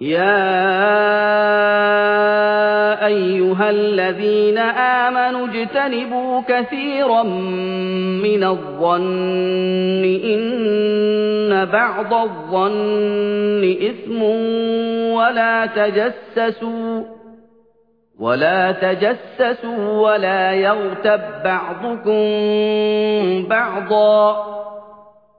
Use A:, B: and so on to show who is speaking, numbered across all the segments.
A: يَا أَيُّهَا الَّذِينَ آمَنُوا اجْتَنِبُوا كَثِيرًا مِّنَ الظَّنِّ إِنَّ بَعْضَ الظَّنِّ إِثْمٌ وَلَا تَجَسَّسُوا وَلَا يَغْتَب بَّعْضُكُم بَعْضًا ۚ.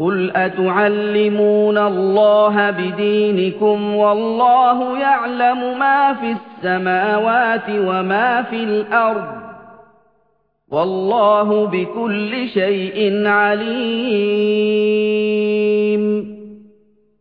A: قُلْ أَتُعَلِّمُونَ اللَّهَ بِدِينِكُمْ وَاللَّهُ يَعْلَمُ مَا فِي السَّمَاوَاتِ وَمَا فِي الْأَرْضِ ۚ وَاللَّهُ بِكُلِّ شَيْءٍ عَلِيمٌ